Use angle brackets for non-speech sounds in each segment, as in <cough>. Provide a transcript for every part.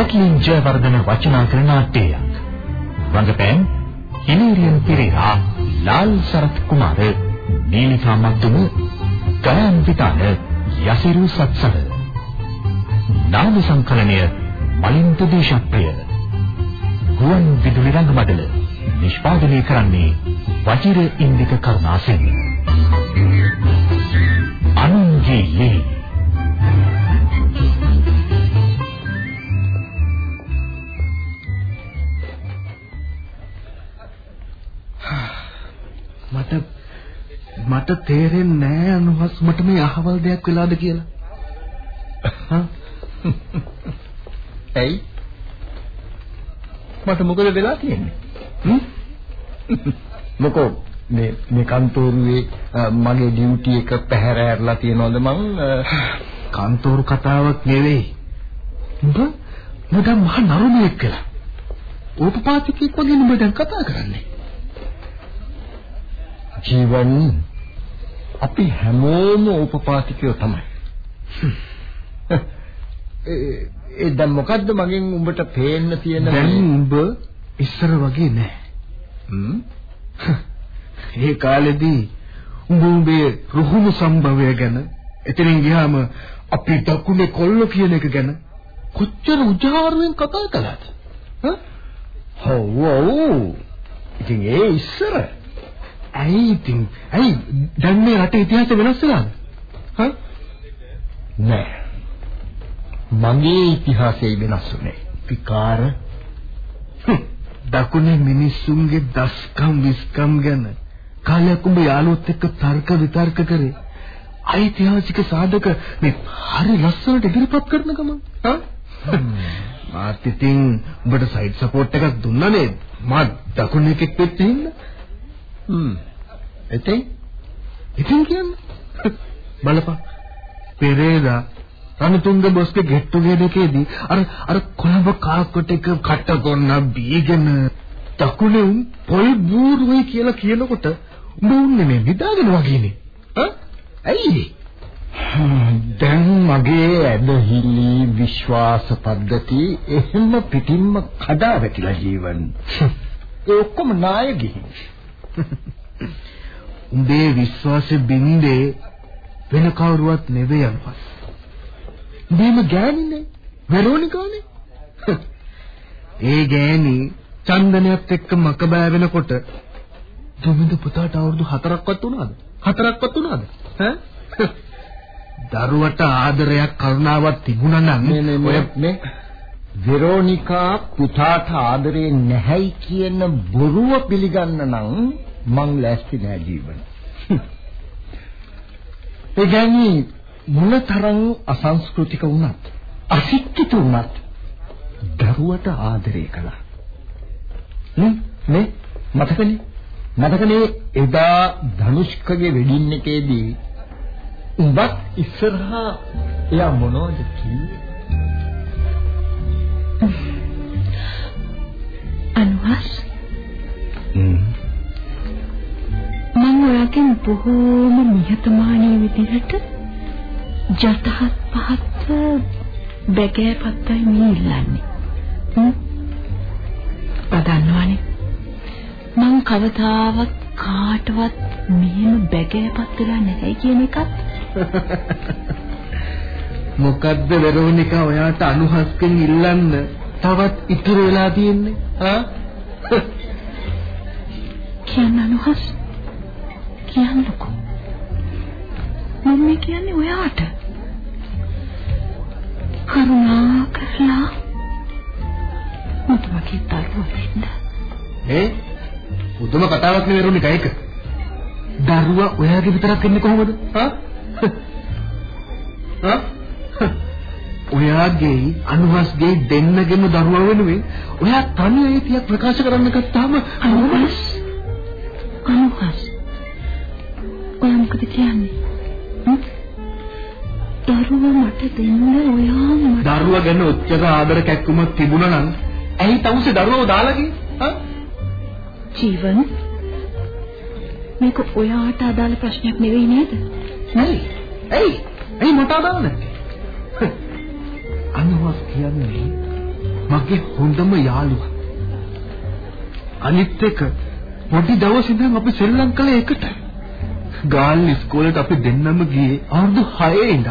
ජොක්ලින් ජයවර්ධන වචනා කරන නාට්‍යයක්. රංගපෑම් හිලේරියන් පෙරේරා, ලාල් සරත් කුමාර, නීලිකා මද්දුම, ගයන් විතාන, යසිරු සත්සල. නාම සංකලනය මලින්ත දේශප්‍රිය. ගුවන්විදුලි රංගමඩල නිෂ්පාදනය කරන්නේ වජිර ඉන්දික කරුණාසේන. අනුන්ගේ ලේ මට තේරෙන්නේ නෑ අනුහස් මට මේ අහවල් දෙයක් වෙලාද කියලා. ඇයි? මට මොකද වෙලා තියෙන්නේ? මොකෝ මේ මේ කන්තෝරුවේ මගේ ඩියුටි එක පැහැර ඇරලා තියනවද මං කන්තෝරු කතාවක් නෙවෙයි. උඹ උඹ මහ නරුමෙක් කියලා. ඕපපාතිකෙක් වගේ නුඹ දැන් කතා කරන්නේ. ජීවන් අපි හැමෝම උපපාතිකයෝ තමයි. ඒ දැන් මොකද්ද මගෙන් උඹට පේන්න තියෙන දැන් උඹ ඉස්සර වගේ නෑ. හ්ම් <laughs> ඒ කාලෙදී උඹ උඹේ රුහුණු සම්භවය ගැන එතනින් ගියාම අපි දකුණේ කොල්ල කියන එක ගැන කොච්චර උජාරුවෙන් කතා කළාද? හොව් ඔව්. ඉතින් ඒ ඉස්සර ඇයි ඉතින් ඇයි දැන් මේ රටේ ඉතිහාසය වෙනස් වෙලාද? හා? නෑ. මගේ ඉතිහාසය වෙනස් වුණේ. විකාර දකුණේ මිනිස්සුන්ගේ දස්කම් විස්කම් ගැන කාලයක් උඹ යාළුවොත් එක්ක තර්ක විතර්ක කරේ. ඓතිහාසික සාධක මේ හරි ලස්සනට ඉදිරිපත් කරන ගමන් හා මාත් ඉතින් උඹට සයිඩ් සපෝට් එකක් දුන්නා නේද? මා දකුණු එකෙක් වෙච්ච හින්දා. හ්ම්. එතෙන් ඉතින් කියන්නේ <laughs> බලපන්. පෙරේදා රණතුංග බොස්ගේ get together එකේදී අර අර කොළඹ කාක්කොට එක කට කොන්න බීගෙන දකුණේ උන් පොල් බූරුයි කියලා කියනකොට උඹ උන්නේ මේ නිදාගෙන වගේනේ. ඈ? ඇයි? දැන් මගේ ඇදහිලි විශ්වාස පද්ධති එහෙම පිටින්ම කඩා වැටිලා ජීවන්. ඒ ඔක්කොම නාය ගිහින්. <laughs> උඹේ විශ්වාසෙ බින්දේ වෙන කවුරුවත් නෙවෙයි අන්පස්. උඹේම ගෑණිනේ වෙරෝනිකානේ. <laughs> ඒ ගෑණි චන්දනයත් එක්ක මක බෑ වෙනකොට දුමින්ද පුතාට අවුරුදු 4ක්වත් වුණාද? 4ක්වත් වුණාද? ඈ? <laughs> දරුවට ආදරයක් කරුණාවක් තිබුණා නම් ඔය මේ වෙරෝනිකා පුතාට ආදරේ නැහැයි කියන බොරුව පිළිගන්න නම් මං ලෑස්ති නෑ ජීවන. ඒ කියන්නේ මොනතරම් අසංස්කෘතික වුණත් අශික්ෂිත වුණත් දරුවට ආදරය කළා. නේ මතකනේ මතකනේ එදා ධනුෂ්කගේ වෙඩින් එකේදී උඹත් ඉස්සරහා එයා මොනවද කිව්වේ? අනුහස් මම ඔයාගෙන් බොහෝම නිහතමානී විදිහට ජතහත් පහත්ව බැගෑපත්තයි මේ ඉල්ලන්නේ. පදන්නවනේ. මං කවදාවත් කාටවත් මෙහෙම බැගෑපත් වෙලා නැහැ කියන එකත් <laughs> මොකද්ද වෙරෝනිකා ඔයාට අනුහස්කෙන් ඉල්ලන්න තවත් ඉතුරු වෙලා තියෙන්නේ? ආ? <laughs> කියන්න අනුහස් කියන්නකෝ. මම කියන්නේ ඔයාට. කරුණා කරලා මට මගේ දරුවා දෙන්න. ඒ උදම කතාවක් නේ වෙරෝනිකා ඒක. දරුවා ඔයාගේ විතරක් ඉන්නේ කොහොමද? ආ? ආ? ඔයාගේ අනුහස්ගේ දෙන්නගෙම දරුවා වෙනුවෙන් ඔයා තනි ඒතියක් ප්‍රකාශ කරන්න ගත්තාම අනුහස් අනුහස් මොකද කියන්නේ? දරුවා මට දෙන්න ඔයා මට දරුවා ගැන ඔච්චර ආදර කැක්කුමක් තිබුණා නම් ඇයි තවුසේ දරුවව දාලා ගියේ? ජීවන් මේක ඔයාට අදාළ ප්‍රශ්නයක් නෙවෙයි නේද? ඇයි? ඇයි? ඇයි මට අදාළ නැත්තේ? අනවස් කියන්නේ මගේ හොඳම යාළුවා. අනිත් එක පොඩි දවසේ ඉඳන් අපි සෙල්ලම් කළේ එකට. ගාල් ඉස්කෝලේට අපි දෙන්නම ගියේ අවුරුදු 6 ඉඳන්.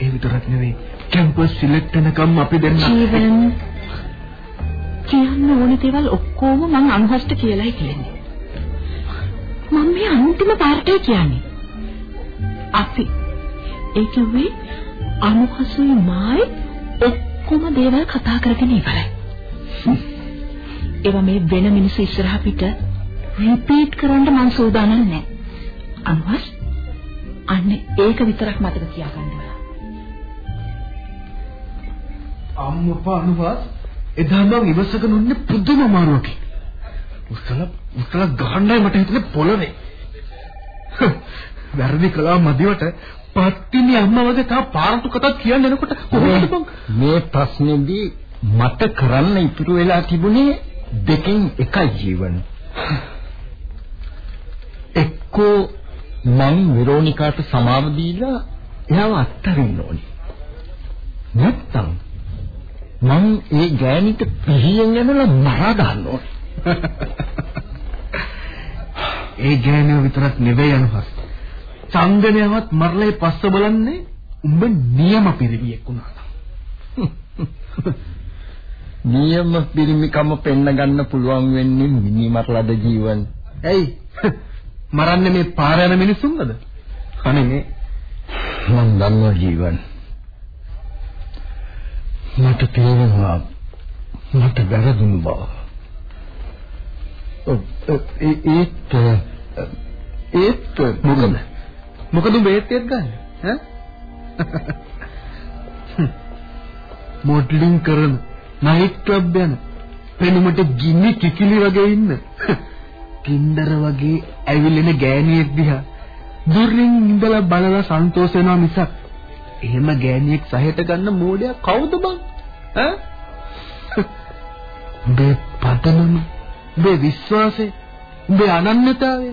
ඒ විතරක් නෙවෙයි කැම්පස් සිලෙක්ට් වෙනකම් අපි දෙන්න ජීවන් කියන්න ඕනේ දේවල් ඔක්කොම මං අනුහස්ට කියලායි කියන්නේ. මම මේ අන්තිම පාර්ටේ කියන්නේ. අපි ඒ කිව්වේ අනුහසුයි මායි ඔක්කොම දේවල් කතා කරගෙන ඉවරයි. <laughs> ඒවා මේ වෙන මිනිස්සු ඉස්සරහ පිට රිපීට් කරන්න මං සූදානම් නැහැ. අනුහස් අන්න ඒක විතරක් මතක තියාගන්න. අම්මපා අනුවාස් එදා මම ඉවසගෙන උන්නේ පුදුම අමාරුවකින්. උස්සල උස්සල ගහන්නයි මට හිතුනේ පොළවේ. <laughs> වැරදි කළා මදිවට පත්තිනි අම්මා වගේ තා පාරතු කතා කියන්න එනකොට කොහොමද බං මේ ප්‍රශ්නේදී මට කරන්න ඉතුරු වෙලා තිබුණේ දෙකෙන් එකයි ජීවන. එක්කෝ මං වෙරෝනිකාට සමාව දීලා එයාව අත්හරින්න ඕනේ. නැත්තම් මං ඒ ගෑනිට පිහියෙන් යනලා මරා ගන්න ඕනේ. <laughs> ඒ ගෑනිය විතරක් නෙවෙයි අනුහස්. චන්දනයවත් මරලේ පස්ස බලන්නේ උඹ නියම පිරිමියෙක් වුණා. <laughs> නියම පිරිමිකම පෙන්න ගන්න පුළුවන් වෙන්නේ මිනිමරලද ජීවන්. ඇයි? මරන්නේ මේ පාර යන මිනිස්සුන්ද? අනේ මේ මම දන්නවා ජීවන්. මට තේරෙනවා මට වැරදුණු බව. ඒත් ඒත් මොකද? මොකද උඹ ඒත්තියක් ගන්න? ඈ? මොඩලින් කරන නයිට් ක්ලබ් යන පෙනුමට ගිනි කිකිලි වගේ ඉන්න කින්දර වගේ ඇවිලෙන ගෑණියෙක් දිහා දුරින් ඉඳලා බලලා සන්තෝෂ වෙනවා මිසක් එහෙම ගෑණියෙක් සහයට ගන්න මෝඩයා කවුද බං? ඈ? <laughs> උඹේ පදනම උඹේ විශ්වාසය උඹේ අනන්‍යතාවය.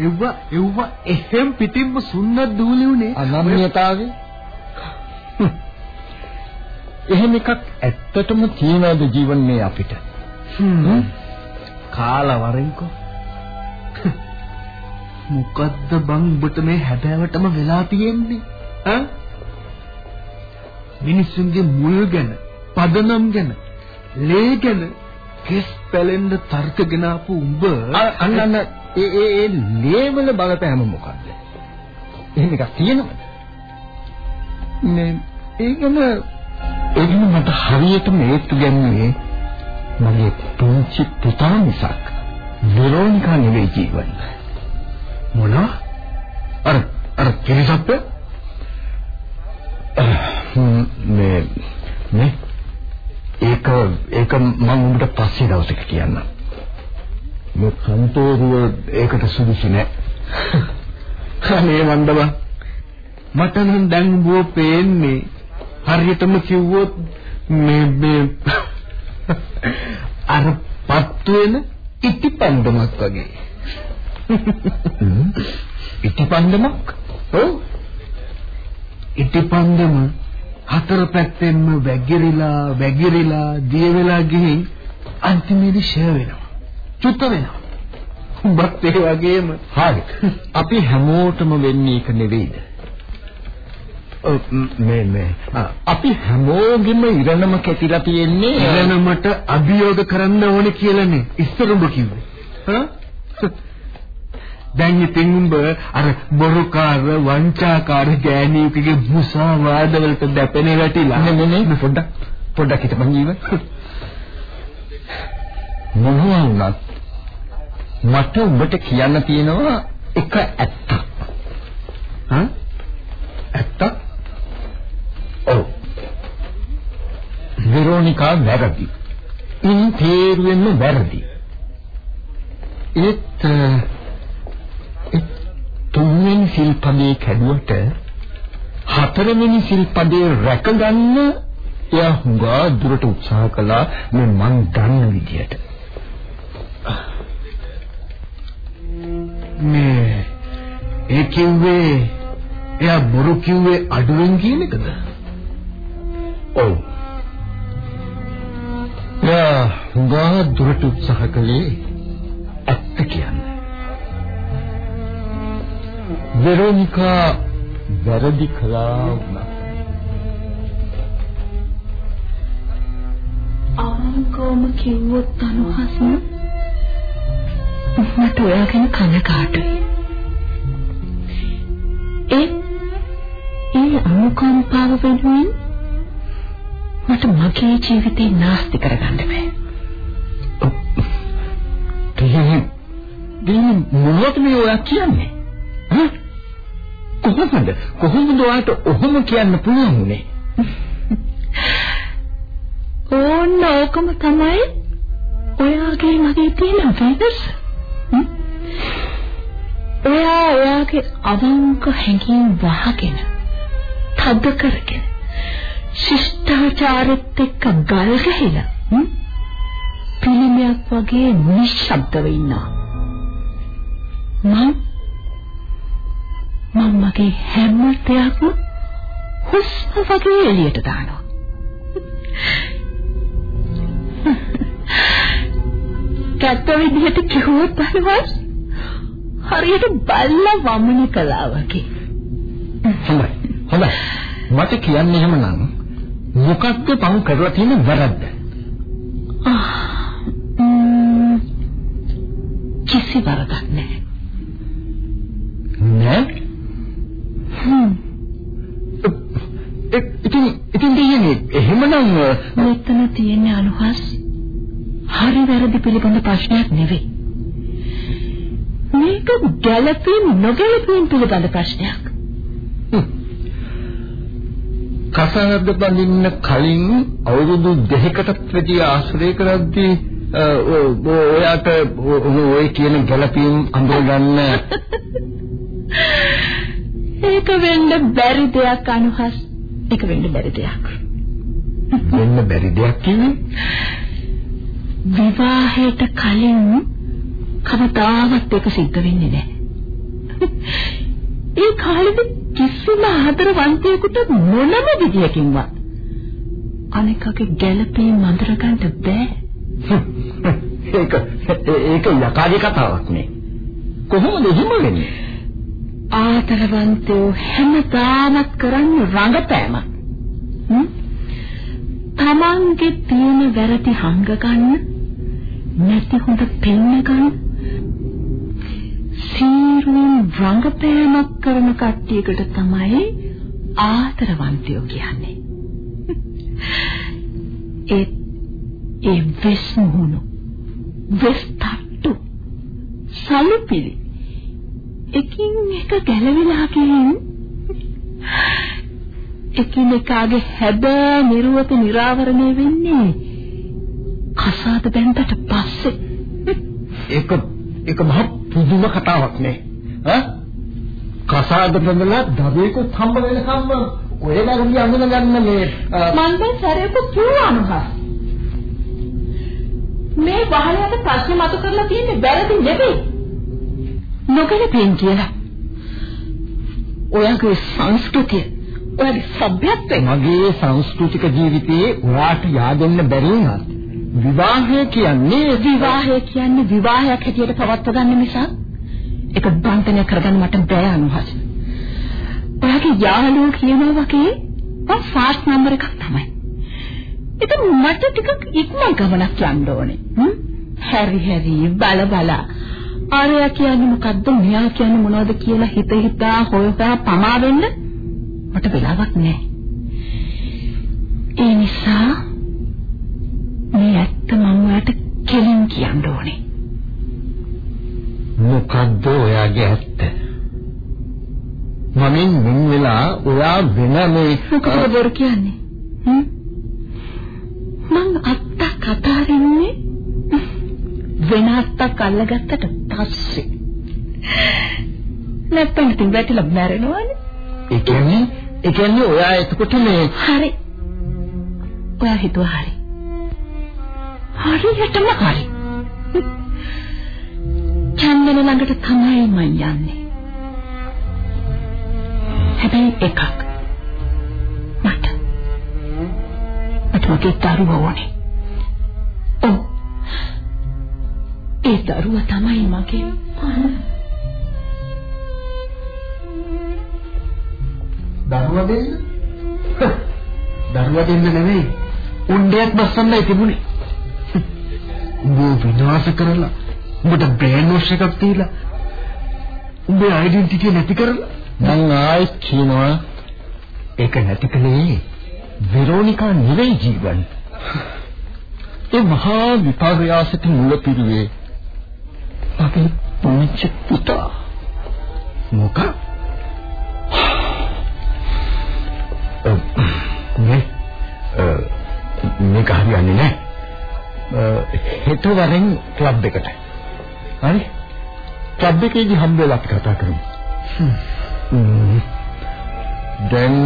එව්ව එව්ව එහෙම් පිටින්ම සුන්නත් දූලි උනේ අනන්‍යතාවය? <laughs> එහෙම එකක් ඇත්තටම තියනද ජීවන් මේ අපිට කාලා වරෙන්කෝ මොකද්ද බං ඔබට මේ හැබෑවටම වෙලා තියෙන්නේ? ඈ? මිනිස්සුන්ගේ මුල් ගැන පදනම් ගැන ලේ ගැන කෙස් පැලෙන්න තර්කගෙන ආපු උඹ අන්න අන්න. ඒ ඒ ඒ ලේවල බලපෑම මොකද්ද? එහෙම එකක් තියෙනවද? මේ ඒකම ඒකම මට හරියටම ඒත්තු ගැන්නේ මගේ පුංචි පුතා මිසක් වෙරෝනිකා නෙවෙයි ජීවන. මොනවා? අර අර කිරිසප්ප මේ මේ ඒක ඒක මම උඹට පස්සේ දවසක කියන්නම්. මේ කන්තෝරුව ඒකට සුදුසු නෑ. අනේ මන්දබ මට නම් දැන් බෝ පේන්නේ හරියටම කිව්වොත් මේ මේ අර පත්තු වෙන ඉටිපන්දමක් වගේ. ඉටිපන්දමක්? ඔව්. ඉටිපන්දම හතර පැත්තෙන්ම වැගිරිලා වැගිරිලා දිය වෙලා ගිහින් අන්තිමේදී ෂේ වෙනවා. චුත වෙනවා. උඹත් ඒ වගේම. හරි. අපි හැමෝටම වෙන්නේ ඒක නෙවෙයිද මේ මේ අපි හැමෝගෙම ඉරණම කැතිලා තියෙන්නේ ඉරණමට අභියෝග කරන්න ඕනේ කියලානේ. ඉස්සර උඹ කිව්වේ. දැන් ඉතින් උඹ අර බොරුකාර වංචාකාර ගෑණියෙකුගේ මුසාවාද වලට දැපෙන වැටිලා. නේ නේ නේ. පොඩ්ඩක් පොඩ්ඩක් හිටපන් ජීව මොනවා වුණත් මට උඹට කියන්න තියෙනවා එක ඇත්තක්. හා? ඇත්තක් ඔව් වෙරෝනිකා වැරදි ඉන් තේරුවෙන්න වැරදි ඒත් තුන්වෙනි සිල්පදේ කැඩුවට හතරවෙනි සිල්පදේ රැකගන්න එයා හුඟා දුරට උත්සාහ කළා මේ මං දන්න විදියට. මේ ඒ කිව්වේ එයා බොරු කිව්වේ අඩුවෙන් කියන එකද? ඔව්. එයා හුඟා දුරට උත්සාහ කළේ ඇත්ත කියන්න. වෙරෝනිකා වැරදි කළා වුණා. අවංකවම කිව්වොත් අනුහසන මට ඔයාගෙන කනකාටුයි. ඒ ඒ අනුකම්පාව වෙනුවෙන් මට මගේ ජීවිතේ නාස්ති කරගන්න බෑ. දෙහින් දෙහින් මොනවද මේ ඔයා කියන්නේ? හ්ම්? කොහොමද? කොහොමද ඔයාට ඔහොම කියන්න පුළුවන් උනේ? ඕන්න ඕකම තමයි ඔයාගේ මගේ තියෙන වෙනස. ඔයා ඔයාගේ අවංක හැඟීම් වහගෙන තද කරගෙන ශිෂ්ටාචාරෙත් එක්ක ගල් ගහලා පිළිමයක් වගේ නිශ්ශබ්දව ඉන්නවා. මම මම මගේ හැම දෙයක්ම හුස්ම වගේ එළියට දානවා. කැත විදිහට කිව්වොත් අරවස් හරියට බල්ලා වමන කළා වගේ. හොඳයි. හොඳයි. මට කියන්න එහෙමනම් මොකක්ද පව් කරලා තියෙන වැරද්ද? කිසි වරදක් නැහැ. නෑ? හ්ම්. ඉතින් ඉතින් දෙයනේ එහෙමනම් මෙතන තියෙන අනුහස් හරි වැරදි පිළිබඳ ප්‍රශ්නයක් නෙවෙයි. මේක ගැළපීම් නොගැළපීම් පිළිබඳ ප්‍රශ්නයක්. කසාද බඳින්න කලින් අවුරුදු දෙකකටත් වැඩි ආශ්‍රය කරද්දී ඔයාට ඔය කියන ගැළපීම් අඳුරගන්න ඒක වෙන්න බැරි දෙයක් අනුහස්. ඒක වෙන්න බැරි දෙයක්. වෙන්න බැරි දෙයක් කියන්නේ විවාහයට කලින් කවදාවත් ඒක සිද්ධ වෙන්නේ නැහැ. <laughs> ඒ කාලෙදි කිසිම ආදරවන්තයෙකුට මොනම විදියකින්වත් අනිකගේ ගැළපීම් අඳුරගන්න බෑ. ඒක ඒක යකාගේ කතාවක් නේ. කොහොමද එහෙම වෙන්නේ? ආදරවන්තයෝ හැමදාමත් කරන්නේ රඟපෑම. තමන්ගේ තියෙන වැරදි හංග ගන්න නැති හොඳ පෙන්න ගන්න සීරුවෙන් රංගපෑමක් කරන කට්ටියකට තමයි ආදරවන්තයෝ කියන්නේ. <laughs> ඒ ඒ වෙස් මුහුණු වෙස් තට්ටු සලුපිලි එකින් එක ගැලවිලා ගින් එකිනෙකාගේ හැබෑ නිර්වත නිරාවරණය වෙන්නේ කසාද බැන්දට පස්සේ ඒක ඒක මහ පුදුම කතාවක් නේ. ඈ? කසාද බැඳලා දවේකුත් හම්බ වෙනකම්ම ඔය වැරදි අඳුන ගන්න මේ මන් දැන් සැරේක පුළුවන්හා මේ වහලයට ප්‍රශ්න මතු කරලා තියෙන්නේ වැරදි නෙවෙයි. නොගැලපෙන් කියලා. ඔයගේ සංස්කෘතිය ඔයාගේ සભ્યත්වය. මගේ සංස්කෘතික ජීවිතයේ ඔයාට yaadෙන්න බැරි වුණත් විවාහය කියන්නේ විවාහය කියන්නේ විවාහයක් හැටියට පවත්ව ගන්න නිසා ඒක බන්තනය කරගන්න මට බෑ අනුහස. ඔයාගේ යාළුවෝ කියනවා වගේ මම ෆාස්ට් නම්බර් එකක් තමයි. ඒක මට ටිකක් ඉක්මන් ගමනක් යන්න ඕනේ. හැරි හැරි බල බල ආරයා කියන්නේ මොකද්ද මෙයා කියන්නේ මොනවද කියලා හිත හිතා හොය හොයා පමා වෙන්න මට වෙලාවක් නැහැ. ඒ නිසා කියන්න ඕනේ. මොකද්ද ඔයාගේ ඇත්ත? මමින් මින් වෙලා ඔයා වෙන මේ මොකද බොරු කියන්නේ? මං අත්ත කතාරින්නේ වෙන අත්තක් අල්ලගත්තට පස්සේ නැත්තම් ඉතින් වැටිලා මැරෙනවනේ. ඒ කියන්නේ ඒ කියන්නේ ඔයා එතකොට මේ හරි. ඔයා හිතුවා හරි. හරියටම හරි. <laughs> චන්දන ළඟට තමයි මම යන්නේ. හැබැයි එකක්. මට. මට මගේ දරුවා ඕනේ. ඔව්. ඒ දරුවා තමයි මගේ. දරුවා දෙන්න? <laughs> දරුවා දෙන්න නෙවෙයි. උණ්ඩයක් බස්සන්නයි තිබුණේ. උඹ විනාශ කරලා උඹට බ්‍රේන් වොෂ් එකක් දීලා උඹේ ඩෙන්ටිටි නැති කරලා මං ආයෙත් කියනවා ඒක නැති කලේ වෙරෝනිකා නෙවෙයි ජීවන්. ඒ මහා විපර්යාසයට මුල පිරුවේ අපේ පුංචි පුතා. මොකක්? මේ මේක හරියන්නේ නැහැ. හෙට වරෙන් ක්ලබ් එකට. හරි? ක්ලබ් එකේදී හම්බ වෙලා අපි කතා කරමු. දැන්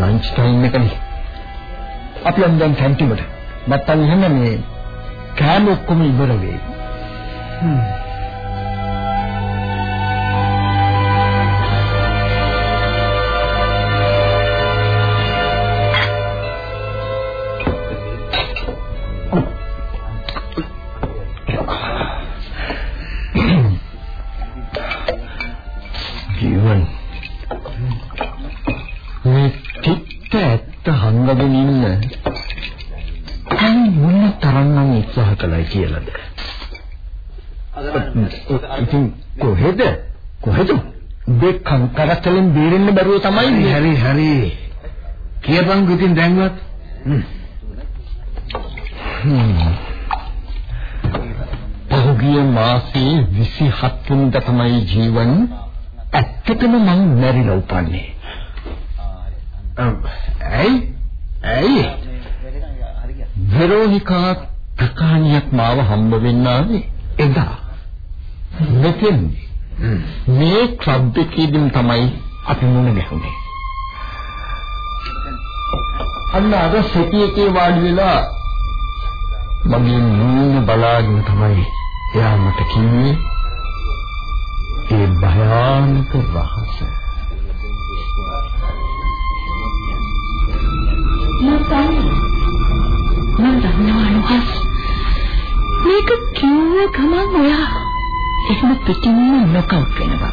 ලන්ච් ටයිම් එකනේ. අපි යමු දැන් කැන්ටින්ට. නැත්තම් එහෙම මේ කෑම ඔක්කොම ඉවර වෙයි. ජීවන් කියලාද? ඉතින් කොහෙද? කොහෙද? දෙකන් කරත්තලෙන් බේරෙන්න බැරුව තමයි හරි හරි කියපන් ඉතින් දැන්වත්. පහුගිය මාසේ 27 වෙනිදා තමයි ජීවන් ඇත්තටම මං මැරිලා උපන්නේ. ඇයි? ඇයි? වෙරෝනිකා ප්‍රකාණියක් මාව හම්බ වෙන්න ආවේ එදා. මෙතෙන්දී මේ ක්ලබ් එකේදීම තමයි අපි මුණ ගැහුනේ. අන්න අද සෙටි එකේ වාඩි වෙලා මගේ මූණ බලාගෙන තමයි එයා මට කිව්වේ ඒ භයානක රහස. ගමන් ඔයා එහෙම පිටින්ම නොකවුට් වෙනවා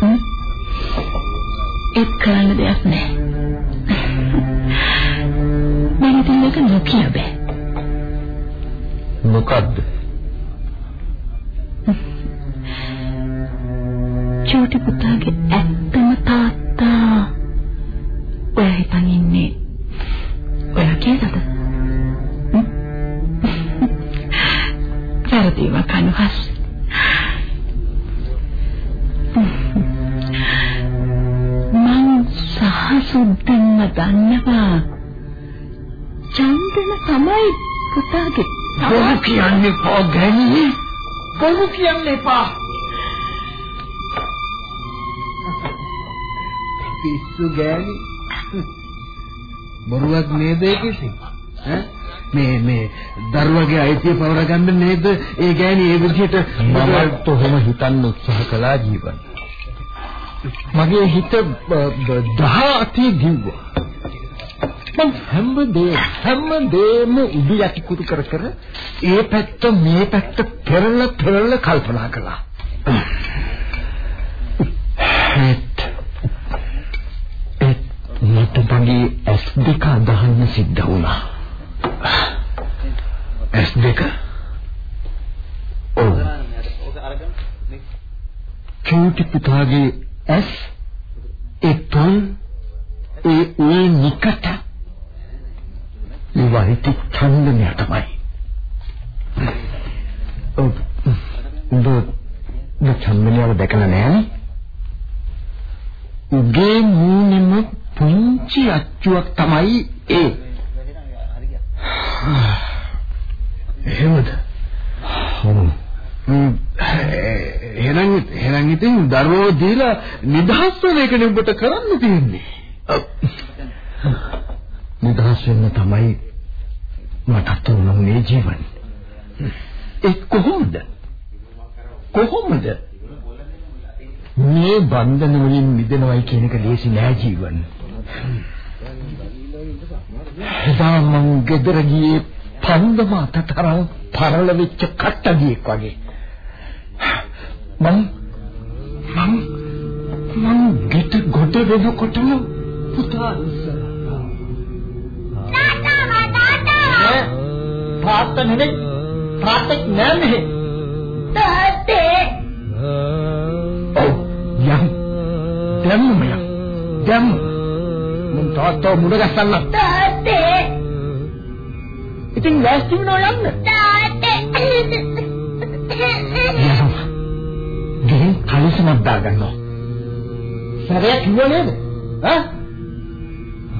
හ්ම්? ඒත් කරන්න දෙයක් නැහැ මම ඉතින් මේක නොකිය බෑ මොකද්ද? බොරු කියන්න එපා ගැණි බොරු කියන්න එපා පිස්සු ගෑණි. බොරුවක් නේද ඒකෙසි ඈ? මේ මේ දරුවගේ අයිතිය පවර ගන්න නේද ඒ ගෑණි? ඒ විදිහට මමත් ඔහොම හිතන්න උත්සාහ කළා ජීවන්. මගේ හිත දහ අතේ දිව්වා. මම හැමදේ හැමදේම උඩු යටි කුරු කර කර ඒ පැත්ත මේ පැත්ත පෙරල පෙරල කල්පනා කළා. ඒත් ඒත් මට මගේ ඇස් දෙක අදහන්න සිද්ධ වුණා. ඇස් දෙක ඔව්. චූටි පුතාගේ ඇස් ඒ තොල් ඒ ඒ නිකට ඒ වහිත ඡන්දනය තමයි. ඔව්. ඔබ ඡන්දනයව දැකලා නෑනේ? උගේ මූණෙම පුංචි අච්චුවක් තමයි ඒ. එහෙමද ඔව්. එහෙනම් එහෙනම් ඉතින් දරුවෝ දීලා නිදහස් වෙන එකනේ ඔබට කරන්න තියෙන්නේ. නිදහස් වෙන්න තමයි මටත් උනුනේ ජීවන. ඒ කොහොමද? කොහොමද? මේ බන්ධන වලින් මිදෙනවයි කියන එක ලේසි නෑ ජීවන. එදා මං ගෙදර ගියේ පන්දම අතතරම් පරල වෙච්ච කට්ටඩියෙක් වගේ. මං මං මං ගෙට ගොඩ වෙනකොටම පුතා තාත්තා නෙමෙයි. තාත්තෙක් නෑ මෙහෙ තාත්තේ ඔව්. යම්. දැම්මම යම්. දැම්ම. මං තාත්තා මුණ ගැස්සන්න. තාත්තේ ඉතින් වැස්ති වෙනව යන්න. තාත්තේ ගෙන් කලිසමක් දාගන්නවා. සරයක් කිව්ව නේද? ඈ?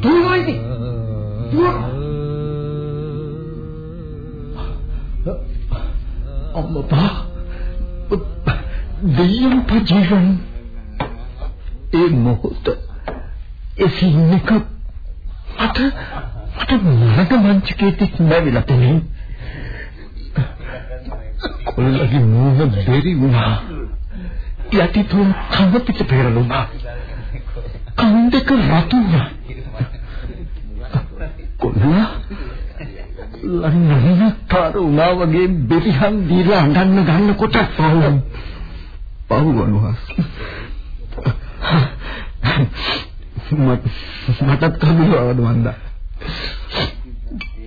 දුවනවා. ඉතින් අම්මපා දෙයියන් පජීවන් ඒ මොහොත එසින්නක මට මට මරක මංචකේ තිස් නැවිලා තෙමින් කොල්ලගේ මූණ බෙරි වුණා. යටි තුන් කඳ පිට පෙරළුණා. කන් දෙක රතු වුණා කොල්ලා ලන්නන තරුණා වගේ බෙරිහන් දීලා අඬන්න ගන්නකොට පව් පහු අනුහස්. මට මටත් කමිලවද මන්ද.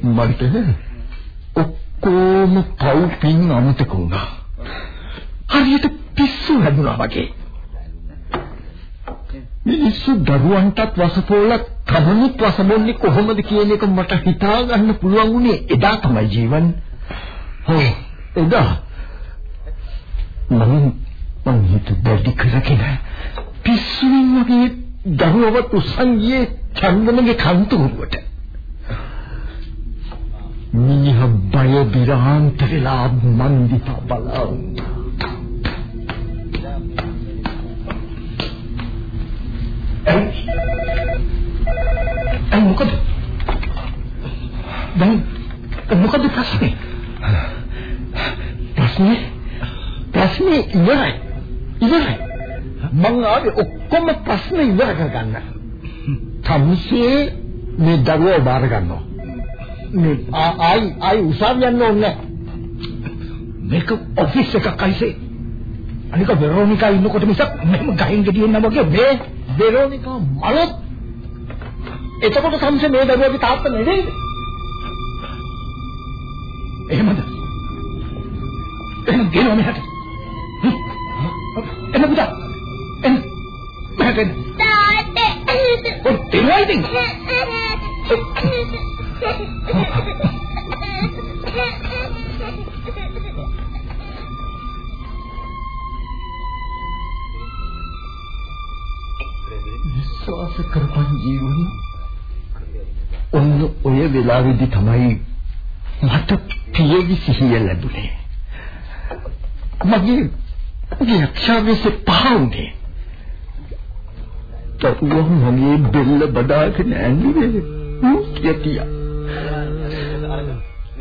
මට ඔක්කොම පව් පින් අමතක වුණා. හරියට පිස්සු හැදුනා වගේ. මිනිස්සු දරුවන්ටත් වසපෝලක් තමනුත් වසබොන්නේ කොහොමද කියන එක මට හිතා ගන්න පුළුවන් උනේ එදා තමයි ජීවන්. හෝ එදා මම මම හිත දෙඩි කරගෙන පිස්සුවෙන් වගේ දරුවවත් උස්සන්ගේ චන්දනගේ කන්තුරුවට. මිනිහ බය බිරාන්ත වෙලා මන් දිහා බලනවා. ඒ මොකද? දැන් මොකද ප්‍රශ්නේ? ප්‍රශ්නේ ප්‍රශ්නේ ඉවරයි. ඉවරයි. මං ආවේ ඔක්කොම ප්‍රශ්න ඉවර කරගන්න. තමසේ මේ දරුවෝ බාර ගන්නවා. මේ ආයි ආයි උසාවි යන්න ඕනේ මේක ඔෆිස් එකක් අයිසේ. අනික වෙරෝනිකා ඉන්නකොට මිසක් මෙහෙම ගහින් ගෙඩියෙන්න වගේ මේ වෙරෝනිකා මලොත් එතකොට සම්සේ මේ දරුවගේ තාත්තා නෙවෙයිද? එහෙමද? එහෙනම් ගෙනව මෙහාට. එන්න පුතා. එන්න. මෙහාට එන්න. තාත්තේ. ඔය දෙනවා ඉතින්. විශ්වාස කරපන් ජීවන ඔන්න ඔය වෙලාවේදී තමයි මට පියවි සිහිය ලැබුණේ. මගේ මගේ අක්ෂාවෙසේ පහුනේ තරුවන් මගේ බෙල්ල බදාගෙන ඇඳුනේ යතිය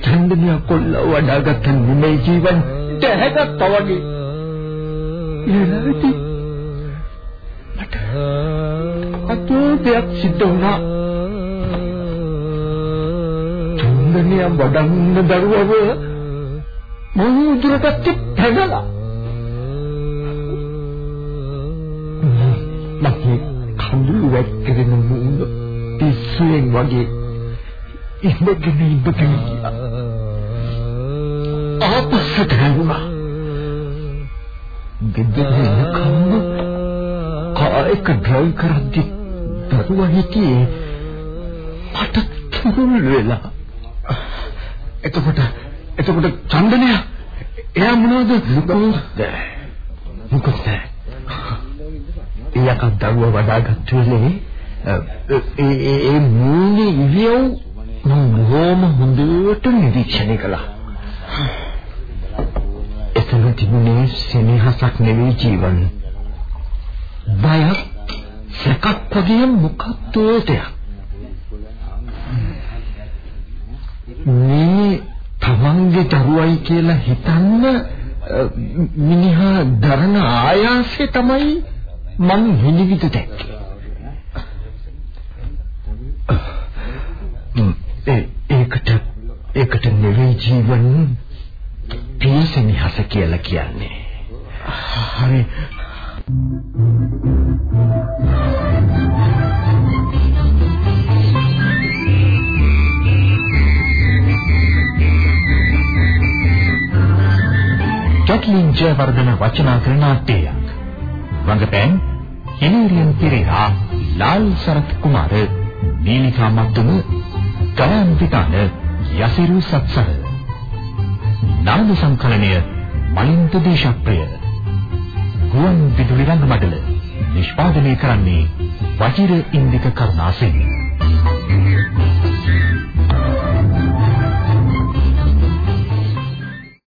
චන්දනිය කොල්ල වඩාගත්ත නෙමේ ජීවන් දැහැගත්තා වගේ. එනවිති මට අතෝ දෙයක් සිද්ධ වුණා. චන්දනිය වඩන්න දරුවව මම උදුරට පැනලා මගේ කඳුළු වැක්කෙන මූණ පිස්සුවෙන් වගේ ඉබගෙන ඉබගෙන ගියා. ආපස්සට හැරුණා. ගෙදර කම්ම කායක ඩ්‍රයිව් කරද්දි දරුවා හිටියේ මට තුරුල් වෙලා. එතකොට එතකොට චන්දනය? එයා මොනවද? මොකද? මොකද? එයාක දරුවා වඩාගත්තු වෙලේ ඒ ඒ ඒ මූණේ ඉවියව් මම බොහොම හොඳට නිරීක්ෂණය කළා. එතන තිබුණේ සෙනෙහසක් නෙවෙයි ජීවන්. බයක් සැකක් වගේ මොකක්ද ඒතයක් මේ තමන්ගේ දරුවයි කියලා හිතන්න මිනිහා දරන ආයාසය තමයි මං හිලිවිද දැක්කේ. ඒකට ඒකට නෙවෙයි ජීවන් පියසෙනිහස කියලා කියන්නේ. හරි. කැට්ලින් ජයවර්ධන රචනා කරන නාට්‍යයක්. රංගපෑම් හිනේරියන් පෙරේරා, ලාල් සරත් කුමාර, නීලිකා මත්තුම, ගයන් විතාන, යසිරු සත්සර. නාද සංකලනය මලින්ත දේශප්‍රිය. ගුවන් විදුලි රංගමඩල නිෂ්පාදනය කරන්නේ වජිර ඉන්දික කරුණාසේන